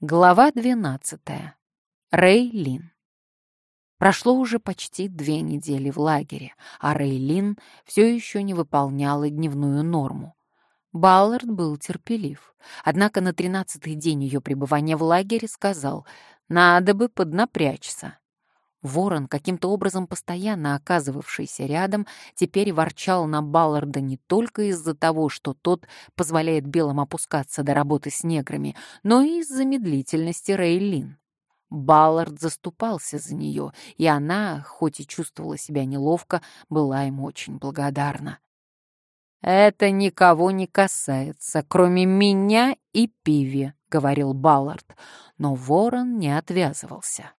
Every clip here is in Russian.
Глава 12. Рэй Лин. Прошло уже почти две недели в лагере, а Рэй Лин все еще не выполняла дневную норму. Баллард был терпелив, однако на тринадцатый день ее пребывания в лагере сказал «надо бы поднапрячься». Ворон, каким-то образом постоянно оказывавшийся рядом, теперь ворчал на Балларда не только из-за того, что тот позволяет белым опускаться до работы с неграми, но и из-за медлительности Рейлин. Баллард заступался за нее, и она, хоть и чувствовала себя неловко, была ему очень благодарна. «Это никого не касается, кроме меня и Пиви», — говорил Баллард, но ворон не отвязывался.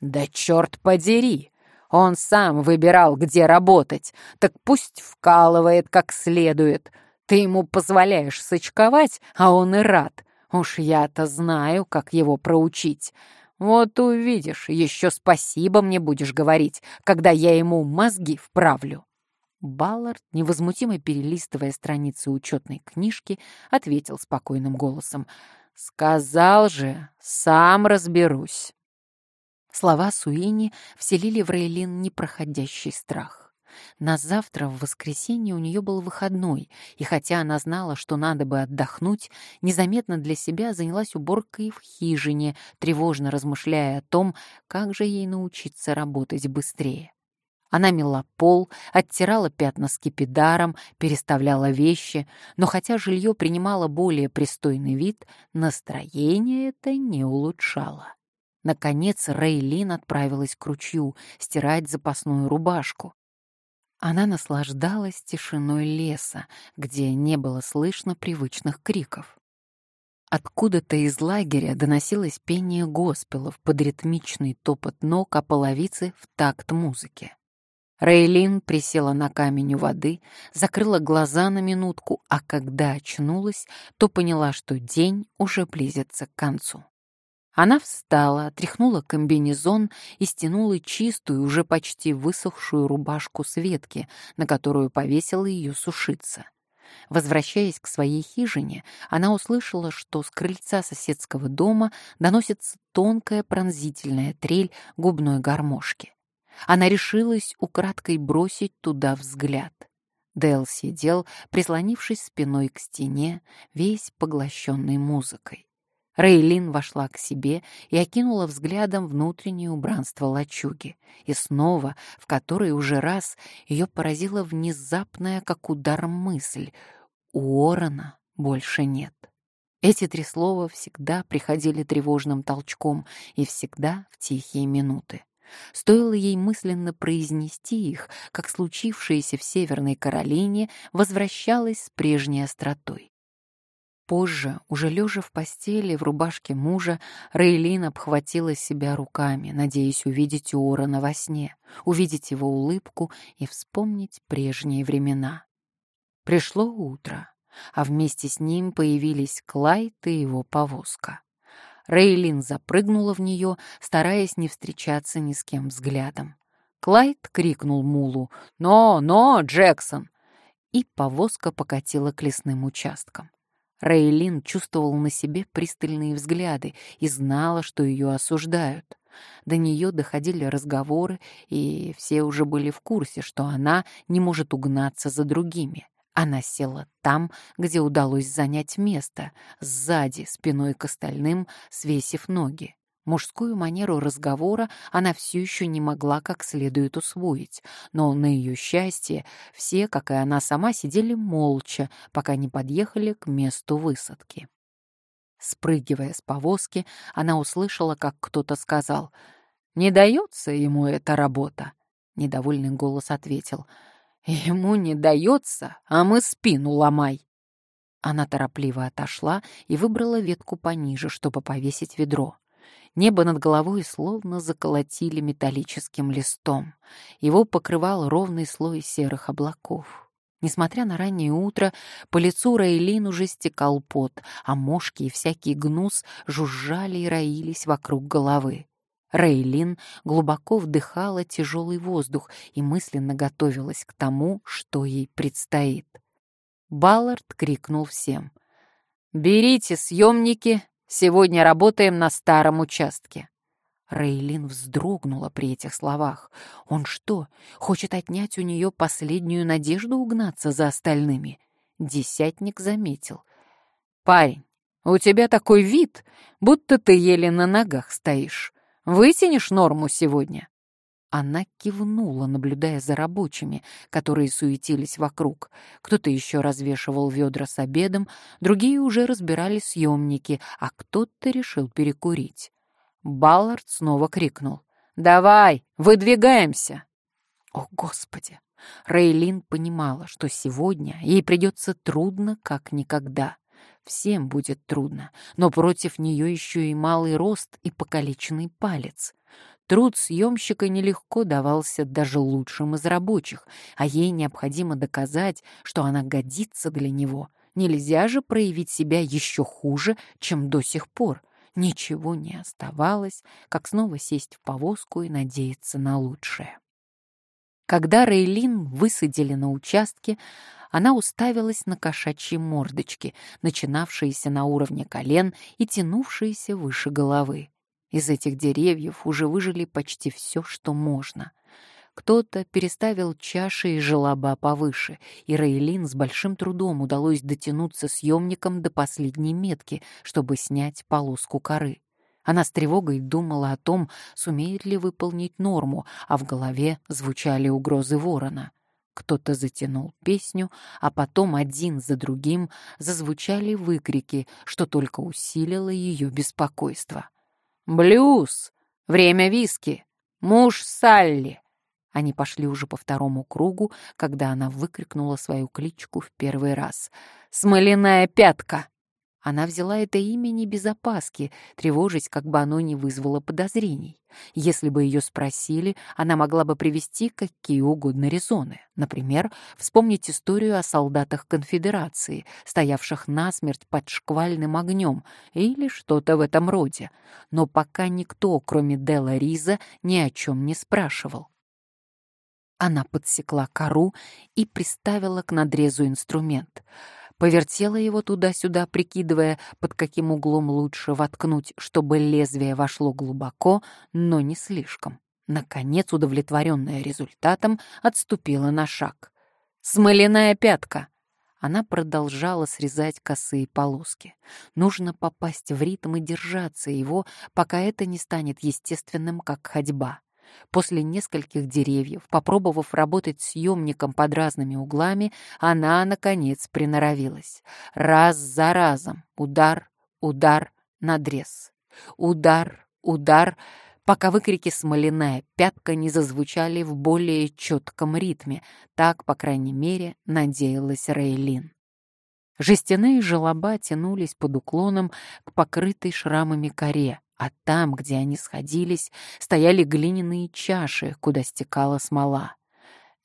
Да черт подери! Он сам выбирал, где работать, так пусть вкалывает как следует. Ты ему позволяешь сочковать, а он и рад. Уж я-то знаю, как его проучить. Вот увидишь, еще спасибо мне будешь говорить, когда я ему мозги вправлю. Баллард, невозмутимо перелистывая страницы учетной книжки, ответил спокойным голосом. «Сказал же, сам разберусь». Слова Суини вселили в Рейлин непроходящий страх. На завтра, в воскресенье, у нее был выходной, и хотя она знала, что надо бы отдохнуть, незаметно для себя занялась уборкой в хижине, тревожно размышляя о том, как же ей научиться работать быстрее. Она мела пол, оттирала пятна скипидаром, переставляла вещи, но хотя жилье принимало более пристойный вид, настроение это не улучшало. Наконец Рейлин отправилась к ручью стирать запасную рубашку. Она наслаждалась тишиной леса, где не было слышно привычных криков. Откуда-то из лагеря доносилось пение госпелов под ритмичный топот ног о половице в такт музыки. Рейлин присела на камень у воды, закрыла глаза на минутку, а когда очнулась, то поняла, что день уже близится к концу. Она встала, отряхнула комбинезон и стянула чистую, уже почти высохшую рубашку с ветки, на которую повесила ее сушиться. Возвращаясь к своей хижине, она услышала, что с крыльца соседского дома доносится тонкая пронзительная трель губной гармошки. Она решилась украдкой бросить туда взгляд. Дэл сидел, прислонившись спиной к стене, весь поглощенный музыкой. Рейлин вошла к себе и окинула взглядом внутреннее убранство лачуги. И снова, в которой уже раз, ее поразила внезапная, как удар мысль. У Орона больше нет. Эти три слова всегда приходили тревожным толчком и всегда в тихие минуты. Стоило ей мысленно произнести их, как случившееся в Северной Каролине возвращалось с прежней остротой. Позже, уже лежа в постели в рубашке мужа, Рейлин обхватила себя руками, надеясь увидеть Уоррена во сне, увидеть его улыбку и вспомнить прежние времена. Пришло утро, а вместе с ним появились Клайд и его повозка. Рейлин запрыгнула в нее, стараясь не встречаться ни с кем взглядом. Клайд крикнул Мулу «Но, но, Джексон!» и повозка покатила к лесным участкам. Рейлин чувствовал на себе пристальные взгляды и знала, что ее осуждают. До нее доходили разговоры, и все уже были в курсе, что она не может угнаться за другими. Она села там, где удалось занять место, сзади, спиной к остальным, свесив ноги. Мужскую манеру разговора она все еще не могла как следует усвоить, но на ее счастье все, как и она сама, сидели молча, пока не подъехали к месту высадки. Спрыгивая с повозки, она услышала, как кто-то сказал «Не дается ему эта работа». Недовольный голос ответил «Ему не дается, а мы спину ломай». Она торопливо отошла и выбрала ветку пониже, чтобы повесить ведро. Небо над головой словно заколотили металлическим листом. Его покрывал ровный слой серых облаков. Несмотря на раннее утро, по лицу Рейлин уже стекал пот, а мошки и всякий гнус жужжали и роились вокруг головы. Рейлин глубоко вдыхала тяжелый воздух и мысленно готовилась к тому, что ей предстоит. Баллард крикнул всем. «Берите съемники Сегодня работаем на старом участке». Рейлин вздрогнула при этих словах. Он что, хочет отнять у нее последнюю надежду угнаться за остальными? Десятник заметил. «Парень, у тебя такой вид, будто ты еле на ногах стоишь. Вытянешь норму сегодня?» Она кивнула, наблюдая за рабочими, которые суетились вокруг. Кто-то еще развешивал ведра с обедом, другие уже разбирали съемники, а кто-то решил перекурить. Баллард снова крикнул. «Давай, выдвигаемся!» О, Господи! Рейлин понимала, что сегодня ей придется трудно, как никогда. Всем будет трудно, но против нее еще и малый рост и покалеченный палец. Труд съемщика нелегко давался даже лучшим из рабочих, а ей необходимо доказать, что она годится для него. Нельзя же проявить себя еще хуже, чем до сих пор. Ничего не оставалось, как снова сесть в повозку и надеяться на лучшее. Когда Рейлин высадили на участке, она уставилась на кошачьи мордочки, начинавшиеся на уровне колен и тянувшиеся выше головы. Из этих деревьев уже выжили почти все, что можно. Кто-то переставил чаши и желоба повыше, и Рейлин с большим трудом удалось дотянуться съемником до последней метки, чтобы снять полоску коры. Она с тревогой думала о том, сумеет ли выполнить норму, а в голове звучали угрозы ворона. Кто-то затянул песню, а потом один за другим зазвучали выкрики, что только усилило ее беспокойство. «Блюз! Время виски! Муж Салли!» Они пошли уже по второму кругу, когда она выкрикнула свою кличку в первый раз. «Смоляная пятка!» Она взяла это имя не без опаски, тревожась, как бы оно не вызвало подозрений. Если бы ее спросили, она могла бы привести какие угодно резоны. Например, вспомнить историю о солдатах конфедерации, стоявших насмерть под шквальным огнем, или что-то в этом роде. Но пока никто, кроме Дела Риза, ни о чем не спрашивал. Она подсекла кору и приставила к надрезу инструмент. Повертела его туда-сюда, прикидывая, под каким углом лучше воткнуть, чтобы лезвие вошло глубоко, но не слишком. Наконец, удовлетворенная результатом, отступила на шаг. «Смоляная пятка!» Она продолжала срезать косые полоски. Нужно попасть в ритм и держаться его, пока это не станет естественным, как ходьба. После нескольких деревьев, попробовав работать съемником под разными углами, она, наконец, приноровилась. Раз за разом. Удар, удар, надрез. Удар, удар, пока выкрики «смоляная пятка» не зазвучали в более четком ритме. Так, по крайней мере, надеялась Рейлин. Жестяные желоба тянулись под уклоном к покрытой шрамами коре, а там, где они сходились, стояли глиняные чаши, куда стекала смола.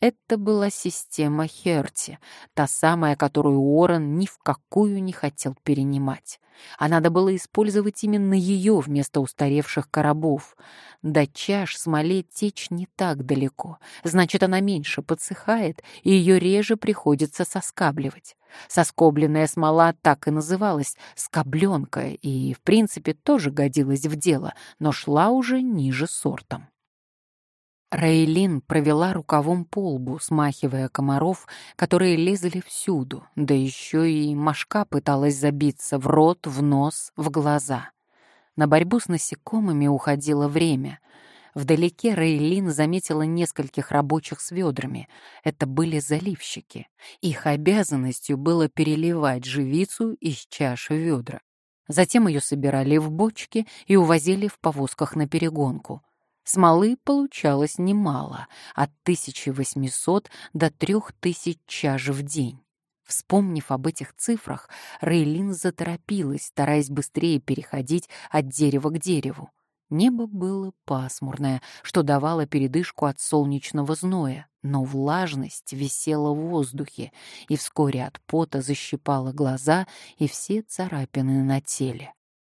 Это была система Херти, та самая, которую Уоррен ни в какую не хотел перенимать. А надо было использовать именно ее вместо устаревших коробов. До чаш смоле течь не так далеко, значит, она меньше подсыхает, и ее реже приходится соскабливать. Соскобленная смола так и называлась «скобленка» и, в принципе, тоже годилась в дело, но шла уже ниже сортом. Рейлин провела рукавом по лбу, смахивая комаров, которые лезли всюду, да еще и мошка пыталась забиться в рот, в нос, в глаза. На борьбу с насекомыми уходило время. Вдалеке Рейлин заметила нескольких рабочих с ведрами. Это были заливщики. Их обязанностью было переливать живицу из чаши ведра. Затем ее собирали в бочки и увозили в повозках на перегонку. Смолы получалось немало, от 1800 до 3000 чаш в день. Вспомнив об этих цифрах, Рейлин заторопилась, стараясь быстрее переходить от дерева к дереву. Небо было пасмурное, что давало передышку от солнечного зноя, но влажность висела в воздухе, и вскоре от пота защипала глаза и все царапины на теле.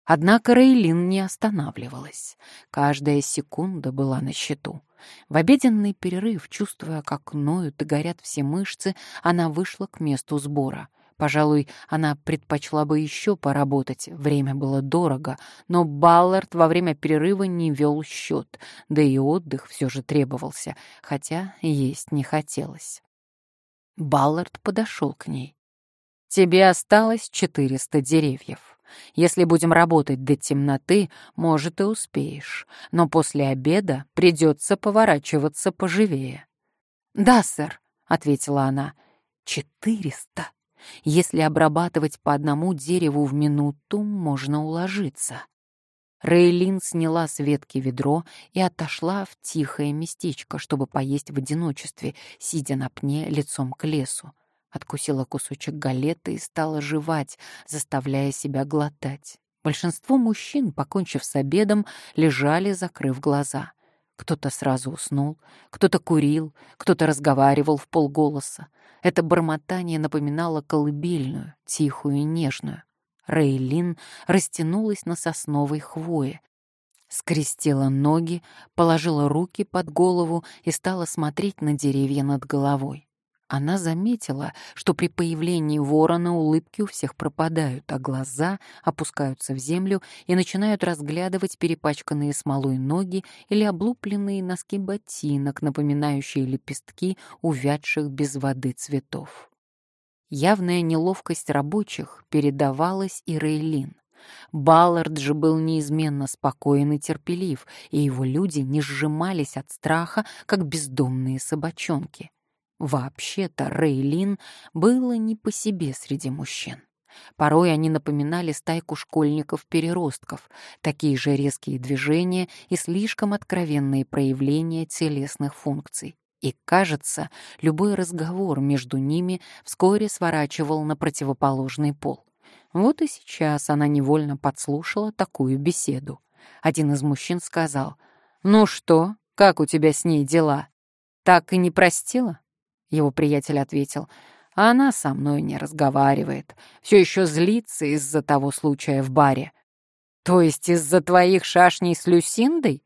Однако Рейлин не останавливалась. Каждая секунда была на счету. В обеденный перерыв, чувствуя, как ноют и горят все мышцы, она вышла к месту сбора. Пожалуй, она предпочла бы еще поработать, время было дорого, но Баллард во время перерыва не вел счет, да и отдых все же требовался, хотя есть не хотелось. Баллард подошел к ней. «Тебе осталось четыреста деревьев. Если будем работать до темноты, может, и успеешь, но после обеда придется поворачиваться поживее». «Да, сэр», — ответила она, — «четыреста». Если обрабатывать по одному дереву в минуту, можно уложиться. Рейлин сняла с ветки ведро и отошла в тихое местечко, чтобы поесть в одиночестве, сидя на пне лицом к лесу. Откусила кусочек галеты и стала жевать, заставляя себя глотать. Большинство мужчин, покончив с обедом, лежали, закрыв глаза. Кто-то сразу уснул, кто-то курил, кто-то разговаривал в полголоса. Это бормотание напоминало колыбельную, тихую и нежную. Рейлин растянулась на сосновой хвое, скрестила ноги, положила руки под голову и стала смотреть на деревья над головой. Она заметила, что при появлении ворона улыбки у всех пропадают, а глаза опускаются в землю и начинают разглядывать перепачканные смолой ноги или облупленные носки ботинок, напоминающие лепестки увядших без воды цветов. Явная неловкость рабочих передавалась и Рейлин. Баллард же был неизменно спокоен и терпелив, и его люди не сжимались от страха, как бездомные собачонки. Вообще-то Рейлин было не по себе среди мужчин. Порой они напоминали стайку школьников-переростков, такие же резкие движения и слишком откровенные проявления телесных функций. И, кажется, любой разговор между ними вскоре сворачивал на противоположный пол. Вот и сейчас она невольно подслушала такую беседу. Один из мужчин сказал, «Ну что, как у тебя с ней дела? Так и не простила?» Его приятель ответил, «Она со мной не разговаривает, все еще злится из-за того случая в баре». «То есть из-за твоих шашней с Люсиндой?»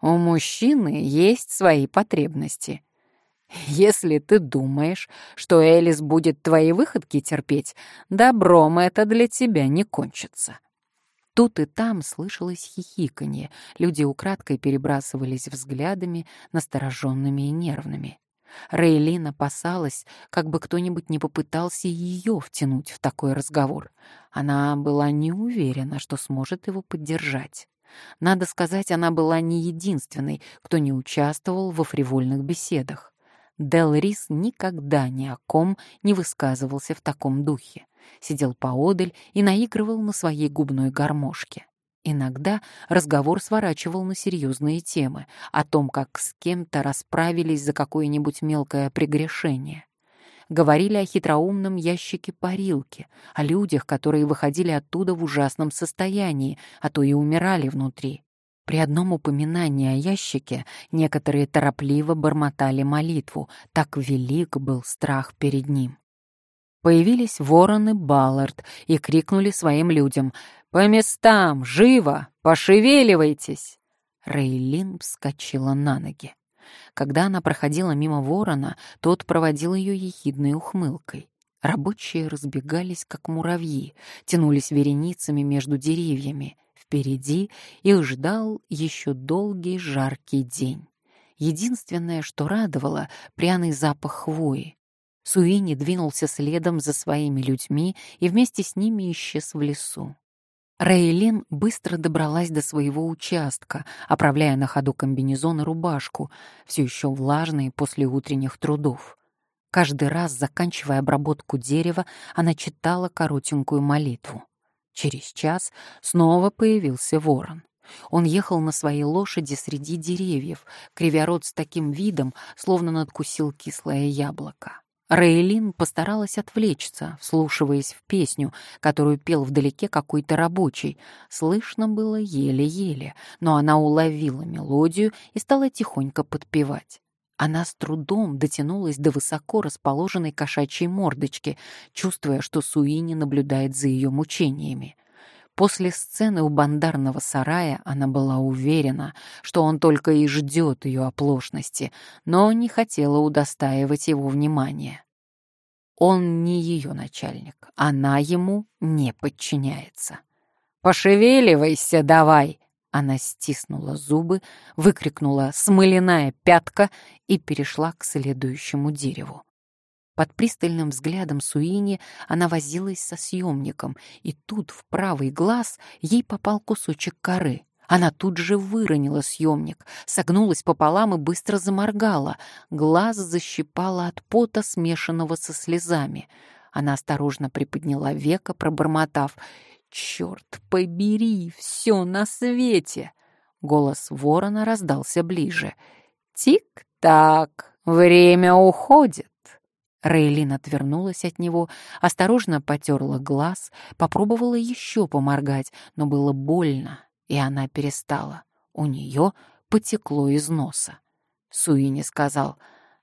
«У мужчины есть свои потребности». «Если ты думаешь, что Элис будет твои выходки терпеть, добром это для тебя не кончится». Тут и там слышалось хихиканье, люди украдкой перебрасывались взглядами, настороженными и нервными. Рейлин опасалась, как бы кто-нибудь не попытался ее втянуть в такой разговор. Она была не уверена, что сможет его поддержать. Надо сказать, она была не единственной, кто не участвовал во фривольных беседах. Дел Рис никогда ни о ком не высказывался в таком духе. Сидел поодаль и наигрывал на своей губной гармошке. Иногда разговор сворачивал на серьезные темы, о том, как с кем-то расправились за какое-нибудь мелкое прегрешение. Говорили о хитроумном ящике парилки, о людях, которые выходили оттуда в ужасном состоянии, а то и умирали внутри. При одном упоминании о ящике некоторые торопливо бормотали молитву, так велик был страх перед ним. Появились вороны Баллард и крикнули своим людям «По местам! Живо! Пошевеливайтесь!» Рейлин вскочила на ноги. Когда она проходила мимо ворона, тот проводил ее ехидной ухмылкой. Рабочие разбегались, как муравьи, тянулись вереницами между деревьями. Впереди их ждал еще долгий жаркий день. Единственное, что радовало — пряный запах хвои. Суини двинулся следом за своими людьми и вместе с ними исчез в лесу. Рейлин быстро добралась до своего участка, оправляя на ходу комбинезон и рубашку, все еще влажные после утренних трудов. Каждый раз, заканчивая обработку дерева, она читала коротенькую молитву. Через час снова появился ворон. Он ехал на своей лошади среди деревьев, кривя рот с таким видом, словно надкусил кислое яблоко. Рейлин постаралась отвлечься, вслушиваясь в песню, которую пел вдалеке какой-то рабочий. Слышно было еле-еле, но она уловила мелодию и стала тихонько подпевать. Она с трудом дотянулась до высоко расположенной кошачьей мордочки, чувствуя, что Суини наблюдает за ее мучениями. После сцены у бандарного сарая она была уверена, что он только и ждет ее оплошности, но не хотела удостаивать его внимания. Он не ее начальник, она ему не подчиняется. «Пошевеливайся давай!» Она стиснула зубы, выкрикнула «смоляная пятка» и перешла к следующему дереву. Под пристальным взглядом Суини она возилась со съемником, и тут в правый глаз ей попал кусочек коры. Она тут же выронила съемник, согнулась пополам и быстро заморгала. Глаз защипала от пота, смешанного со слезами. Она осторожно приподняла века, пробормотав «Черт побери, все на свете!» Голос ворона раздался ближе. «Тик-так, время уходит!» Рейлин отвернулась от него, осторожно потерла глаз, попробовала еще поморгать, но было больно, и она перестала. У нее потекло из носа. Суини сказал,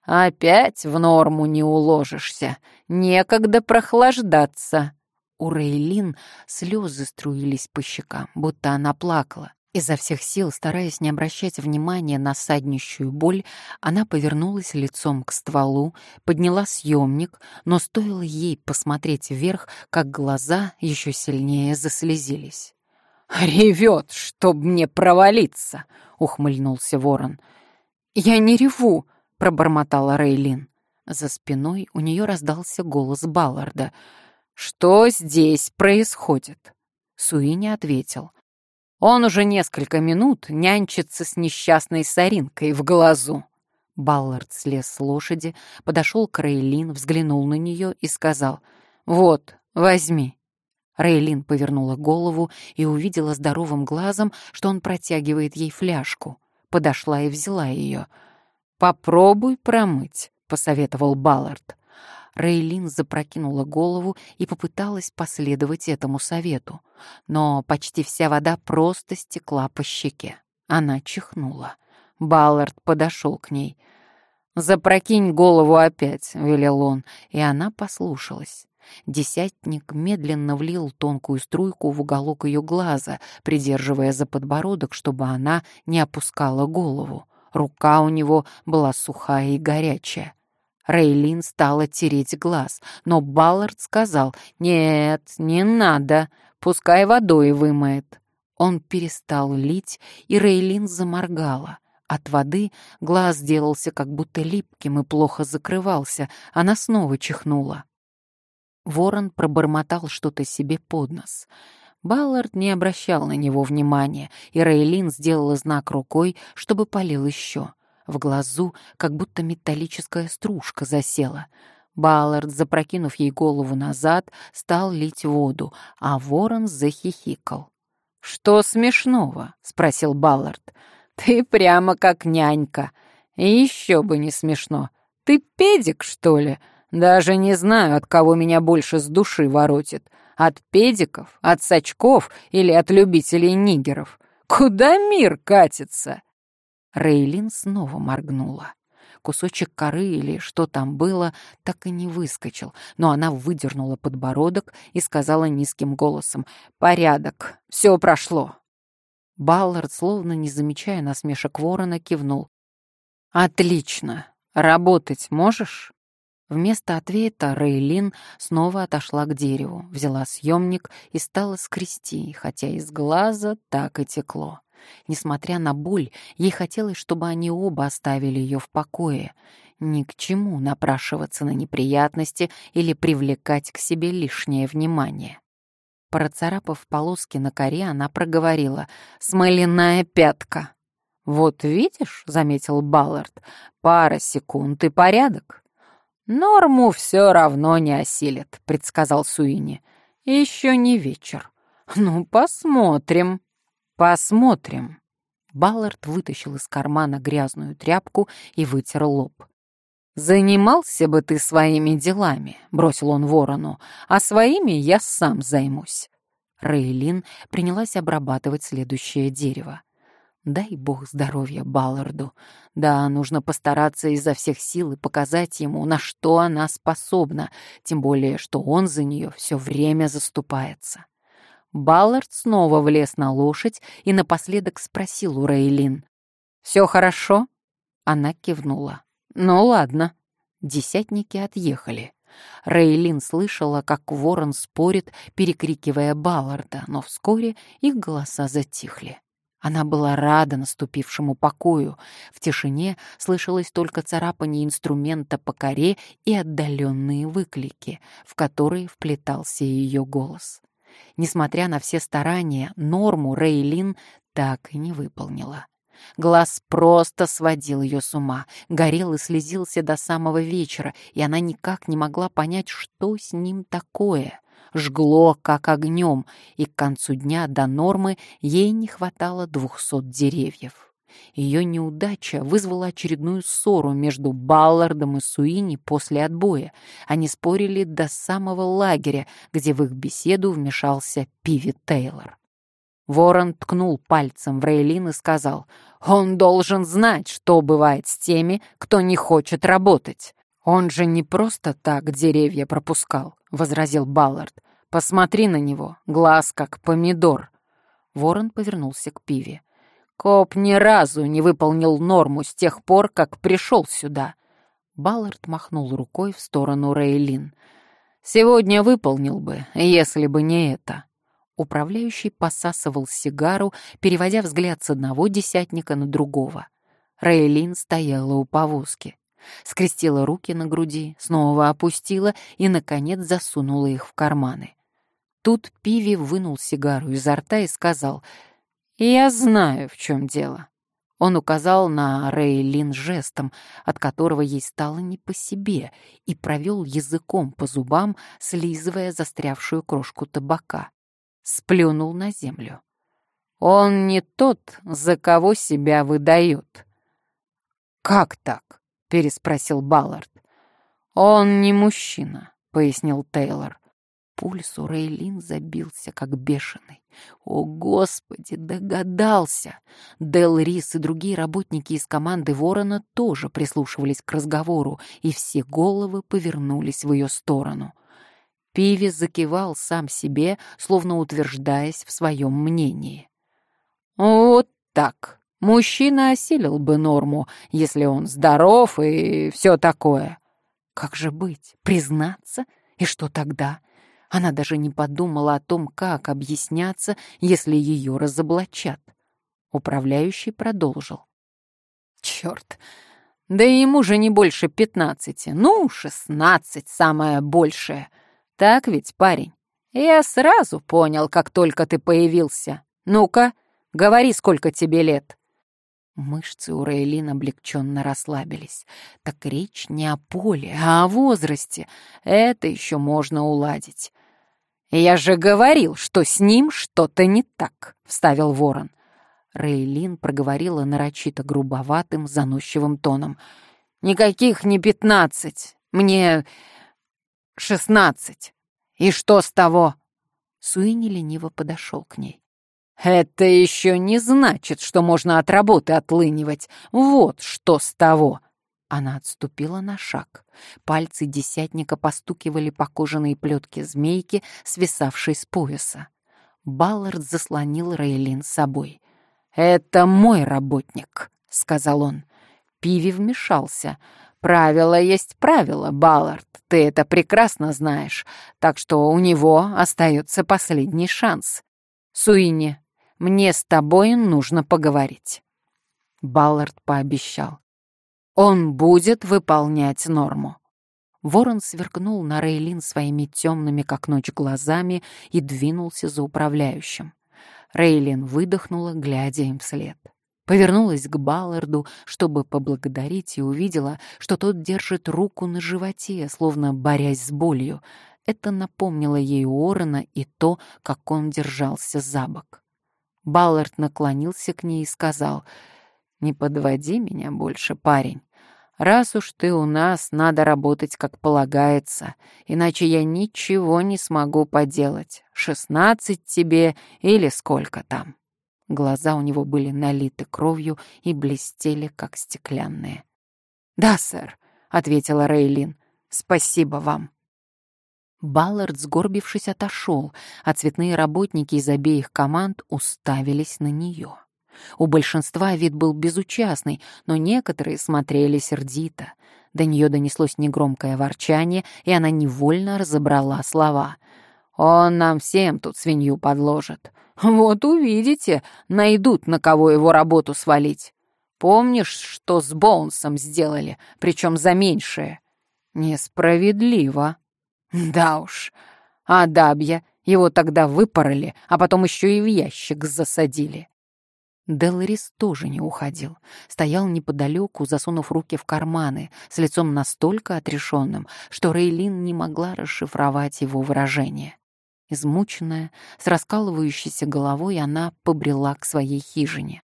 «Опять в норму не уложишься, некогда прохлаждаться». У Рейлин слезы струились по щекам, будто она плакала. Изо всех сил, стараясь не обращать внимания на саднищую боль, она повернулась лицом к стволу, подняла съемник, но стоило ей посмотреть вверх, как глаза еще сильнее заслезились. «Ревет, чтоб мне провалиться!» — ухмыльнулся ворон. «Я не реву!» — пробормотала Рейлин. За спиной у нее раздался голос Балларда — «Что здесь происходит?» Суини ответил. «Он уже несколько минут нянчится с несчастной соринкой в глазу». Баллард слез с лошади, подошел к Рейлин, взглянул на нее и сказал «Вот, возьми». Рейлин повернула голову и увидела здоровым глазом, что он протягивает ей фляжку. Подошла и взяла ее. «Попробуй промыть», — посоветовал Баллард. Рейлин запрокинула голову и попыталась последовать этому совету. Но почти вся вода просто стекла по щеке. Она чихнула. Баллард подошел к ней. «Запрокинь голову опять», — велел он, и она послушалась. Десятник медленно влил тонкую струйку в уголок ее глаза, придерживая за подбородок, чтобы она не опускала голову. Рука у него была сухая и горячая. Рейлин стала тереть глаз, но Баллард сказал «Нет, не надо, пускай водой вымоет». Он перестал лить, и Рейлин заморгала. От воды глаз сделался как будто липким и плохо закрывался. Она снова чихнула. Ворон пробормотал что-то себе под нос. Баллард не обращал на него внимания, и Рейлин сделала знак рукой, чтобы полил еще. В глазу как будто металлическая стружка засела. Баллард, запрокинув ей голову назад, стал лить воду, а ворон захихикал. «Что смешного?» — спросил Баллард. «Ты прямо как нянька. И еще бы не смешно. Ты педик, что ли? Даже не знаю, от кого меня больше с души воротит. От педиков, от сачков или от любителей нигеров. Куда мир катится?» Рейлин снова моргнула. Кусочек коры или что там было, так и не выскочил, но она выдернула подбородок и сказала низким голосом «Порядок, все прошло». Баллард, словно не замечая насмешек ворона, кивнул. «Отлично. Работать можешь?» Вместо ответа Рейлин снова отошла к дереву, взяла съемник и стала скрести, хотя из глаза так и текло. Несмотря на боль, ей хотелось, чтобы они оба оставили ее в покое. Ни к чему напрашиваться на неприятности или привлекать к себе лишнее внимание. Процарапав полоски на коре, она проговорила «Смоляная пятка». «Вот видишь», — заметил Баллард, — «пара секунд и порядок». «Норму все равно не осилит», — предсказал Суини. «Еще не вечер». «Ну, посмотрим». «Посмотрим». Баллард вытащил из кармана грязную тряпку и вытер лоб. «Занимался бы ты своими делами», — бросил он ворону, «а своими я сам займусь». Рейлин принялась обрабатывать следующее дерево. Дай бог здоровья Балларду. Да, нужно постараться изо всех сил и показать ему, на что она способна, тем более, что он за нее все время заступается. Баллард снова влез на лошадь и напоследок спросил у Рейлин. «Все хорошо?» Она кивнула. «Ну ладно». Десятники отъехали. Рейлин слышала, как ворон спорит, перекрикивая Балларда, но вскоре их голоса затихли. Она была рада наступившему покою. В тишине слышалось только царапание инструмента по коре и отдаленные выклики, в которые вплетался ее голос. Несмотря на все старания, норму Рейлин так и не выполнила. Глаз просто сводил ее с ума, горел и слезился до самого вечера, и она никак не могла понять, что с ним такое. Жгло, как огнем, и к концу дня до нормы ей не хватало двухсот деревьев. Ее неудача вызвала очередную ссору между Баллардом и Суини после отбоя. Они спорили до самого лагеря, где в их беседу вмешался Пиви Тейлор. Ворон ткнул пальцем в Рейлин и сказал, «Он должен знать, что бывает с теми, кто не хочет работать». «Он же не просто так деревья пропускал», — возразил Баллард. «Посмотри на него, глаз как помидор». Ворон повернулся к Пиве. «Коп ни разу не выполнил норму с тех пор, как пришел сюда». Баллард махнул рукой в сторону Рейлин. «Сегодня выполнил бы, если бы не это». Управляющий посасывал сигару, переводя взгляд с одного десятника на другого. Рейлин стояла у повозки. Скрестила руки на груди, снова опустила и, наконец, засунула их в карманы. Тут Пиви вынул сигару изо рта и сказал, «Я знаю, в чем дело». Он указал на Рейлин жестом, от которого ей стало не по себе, и провел языком по зубам, слизывая застрявшую крошку табака сплюнул на землю. «Он не тот, за кого себя выдает». «Как так?» — переспросил Баллард. «Он не мужчина», — пояснил Тейлор. Пульс у Рейлин забился, как бешеный. О, Господи, догадался! Дел Рис и другие работники из команды Ворона тоже прислушивались к разговору, и все головы повернулись в ее сторону — Пиви закивал сам себе, словно утверждаясь в своем мнении. «Вот так. Мужчина осилил бы норму, если он здоров и все такое». Как же быть? Признаться? И что тогда? Она даже не подумала о том, как объясняться, если ее разоблачат. Управляющий продолжил. «Черт! Да ему же не больше пятнадцати, ну, шестнадцать самое большее. Так ведь, парень? Я сразу понял, как только ты появился. Ну-ка, говори, сколько тебе лет. Мышцы у Рейлин облегченно расслабились. Так речь не о поле, а о возрасте. Это еще можно уладить. «Я же говорил, что с ним что-то не так», — вставил ворон. Рейлин проговорила нарочито грубоватым, заносчивым тоном. «Никаких не пятнадцать. Мне шестнадцать. И что с того?» Суини лениво подошел к ней. «Это еще не значит, что можно от работы отлынивать. Вот что с того!» Она отступила на шаг. Пальцы десятника постукивали по кожаной плетке змейки, свисавшей с пояса. Баллард заслонил Рейлин собой. «Это мой работник», — сказал он. Пиви вмешался. Правило есть правило, Баллард, ты это прекрасно знаешь, так что у него остается последний шанс. Суини, мне с тобой нужно поговорить. Баллард пообещал. Он будет выполнять норму. Ворон сверкнул на Рейлин своими темными, как ночь, глазами и двинулся за управляющим. Рейлин выдохнула, глядя им вслед. Повернулась к Балларду, чтобы поблагодарить, и увидела, что тот держит руку на животе, словно борясь с болью. Это напомнило ей Уоррена и то, как он держался за бок. Баллард наклонился к ней и сказал, «Не подводи меня больше, парень. Раз уж ты у нас, надо работать как полагается, иначе я ничего не смогу поделать. Шестнадцать тебе или сколько там». Глаза у него были налиты кровью и блестели, как стеклянные. «Да, сэр», — ответила Рейлин. «Спасибо вам». Баллард, сгорбившись, отошел, а цветные работники из обеих команд уставились на нее. У большинства вид был безучастный, но некоторые смотрели сердито. До нее донеслось негромкое ворчание, и она невольно разобрала слова. «Он нам всем тут свинью подложит. Вот увидите, найдут, на кого его работу свалить. Помнишь, что с Боунсом сделали, причем за меньшее? Несправедливо. Да уж. А Дабья, его тогда выпороли, а потом еще и в ящик засадили. Делрис тоже не уходил. Стоял неподалеку, засунув руки в карманы, с лицом настолько отрешенным, что Рейлин не могла расшифровать его выражение. Измученная, с раскалывающейся головой, она побрела к своей хижине.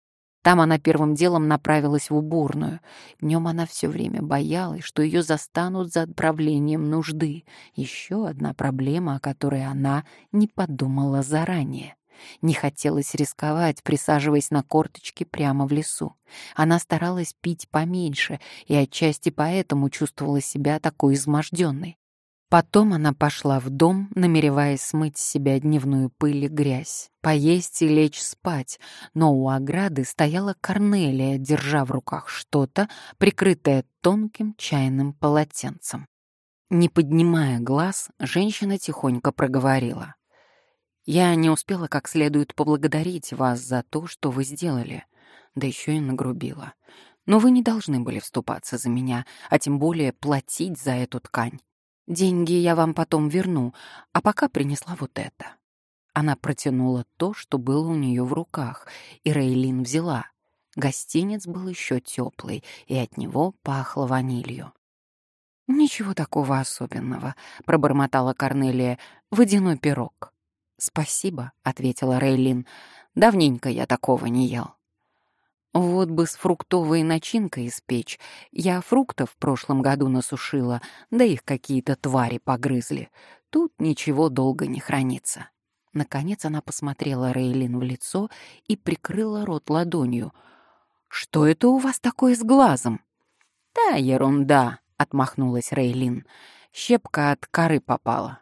Там она первым делом направилась в уборную. Днем она все время боялась, что ее застанут за отправлением нужды. Еще одна проблема, о которой она не подумала заранее. Не хотелось рисковать, присаживаясь на корточки прямо в лесу. Она старалась пить поменьше и отчасти поэтому чувствовала себя такой изможденной. Потом она пошла в дом, намереваясь смыть с себя дневную пыль и грязь, поесть и лечь спать, но у ограды стояла Корнелия, держа в руках что-то, прикрытое тонким чайным полотенцем. Не поднимая глаз, женщина тихонько проговорила. «Я не успела как следует поблагодарить вас за то, что вы сделали, да еще и нагрубила. Но вы не должны были вступаться за меня, а тем более платить за эту ткань. Деньги я вам потом верну, а пока принесла вот это». Она протянула то, что было у нее в руках, и Рейлин взяла. Гостинец был еще теплый, и от него пахло ванилью. «Ничего такого особенного», — пробормотала Корнелия. «Водяной пирог». «Спасибо», — ответила Рейлин. «Давненько я такого не ел». Вот бы с фруктовой начинкой испечь. Я фруктов в прошлом году насушила, да их какие-то твари погрызли. Тут ничего долго не хранится. Наконец она посмотрела Рейлин в лицо и прикрыла рот ладонью. «Что это у вас такое с глазом?» «Да, ерунда», — отмахнулась Рейлин. «Щепка от коры попала».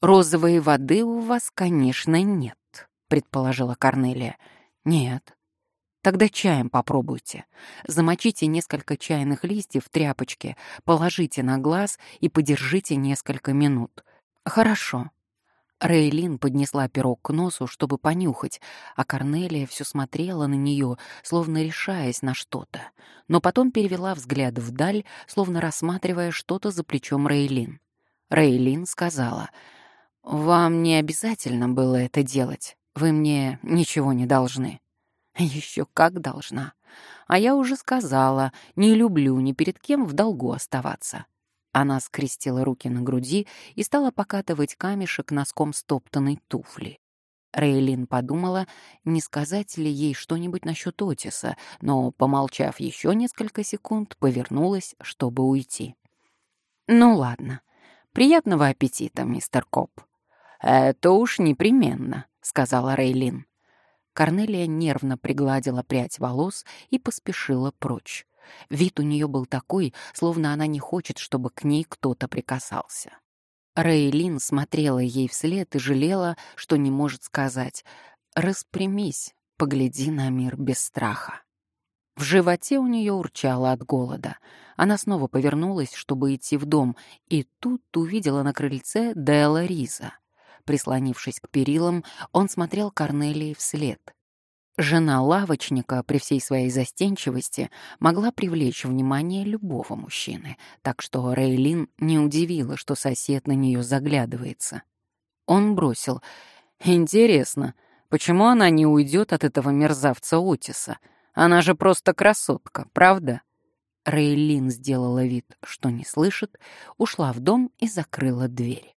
«Розовой воды у вас, конечно, нет», — предположила Корнелия. «Нет, Тогда чаем попробуйте. Замочите несколько чайных листьев в тряпочке, положите на глаз и подержите несколько минут. Хорошо. Рейлин поднесла пирог к носу, чтобы понюхать, а Корнелия все смотрела на нее, словно решаясь на что-то, но потом перевела взгляд вдаль, словно рассматривая что-то за плечом Рейлин. Рейлин сказала, «Вам не обязательно было это делать. Вы мне ничего не должны». Еще как должна. А я уже сказала, не люблю ни перед кем в долгу оставаться. Она скрестила руки на груди и стала покатывать камешек носком стоптанной туфли. Рейлин подумала, не сказать ли ей что-нибудь насчет Отиса, но, помолчав еще несколько секунд, повернулась, чтобы уйти. «Ну ладно. Приятного аппетита, мистер Коп». «Это уж непременно», — сказала Рейлин. Корнелия нервно пригладила прядь волос и поспешила прочь. Вид у нее был такой, словно она не хочет, чтобы к ней кто-то прикасался. Рейлин смотрела ей вслед и жалела, что не может сказать «Распрямись, погляди на мир без страха». В животе у нее урчало от голода. Она снова повернулась, чтобы идти в дом, и тут увидела на крыльце Делла Риза — Прислонившись к перилам, он смотрел Корнелии вслед. Жена лавочника при всей своей застенчивости могла привлечь внимание любого мужчины, так что Рейлин не удивила, что сосед на нее заглядывается. Он бросил. «Интересно, почему она не уйдет от этого мерзавца Отиса? Она же просто красотка, правда?» Рейлин сделала вид, что не слышит, ушла в дом и закрыла дверь.